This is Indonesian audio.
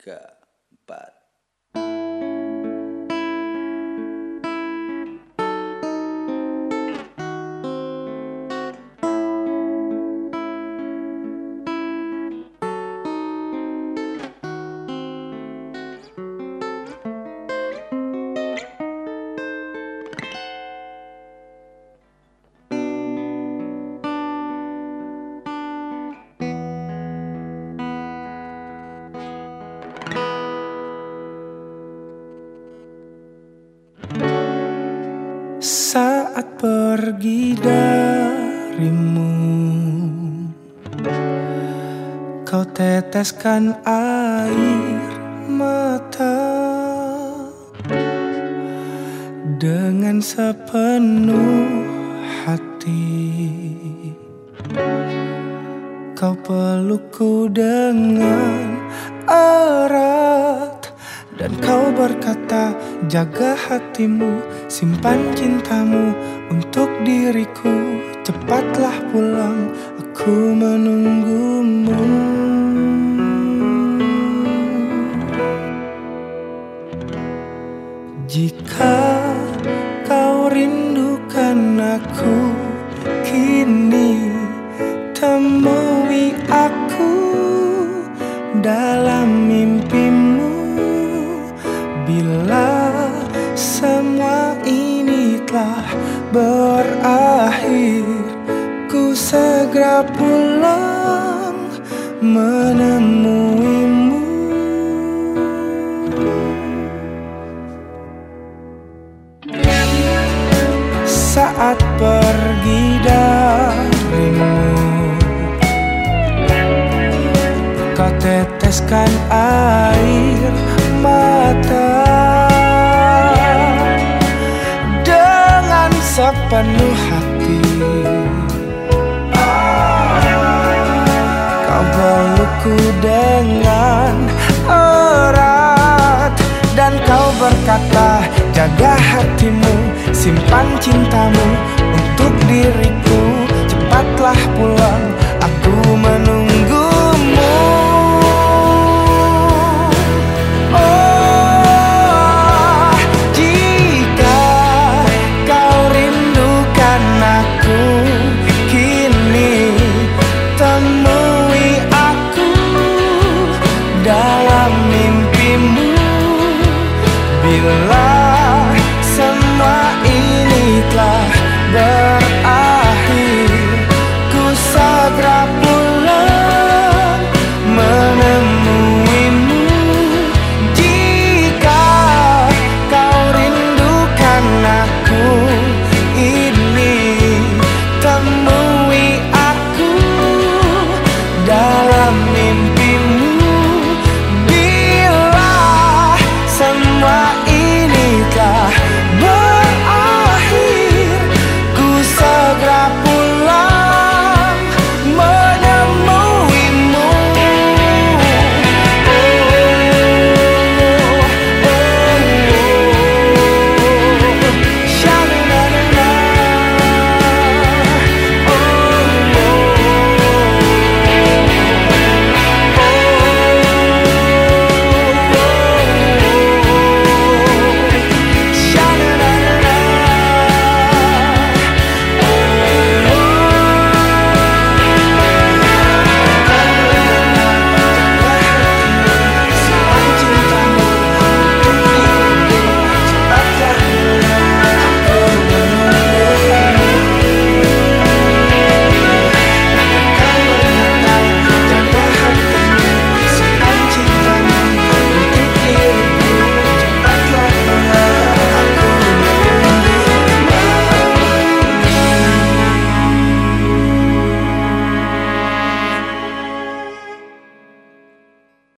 tiga, empat. Saat pergi darimu. Kau teteskan air mata Dengan sepenuh hati. Kau pelukku dengan erat berkata jaga hatimu Simpan cintamu untuk diriku. Cepatlah pulang aku menunggumu. Jika kau rindukan aku Kini temui Bila semua ini telah berakhir Ku segera pulang menemuimu. Saat pergi darimu Kau teteskan air mata sepenuh hati. Kau pelukku dengan erat Dan kau berkata jaga hatimu Simpan cintamu untuk diriku. Cepatlah pulang aku menunggumu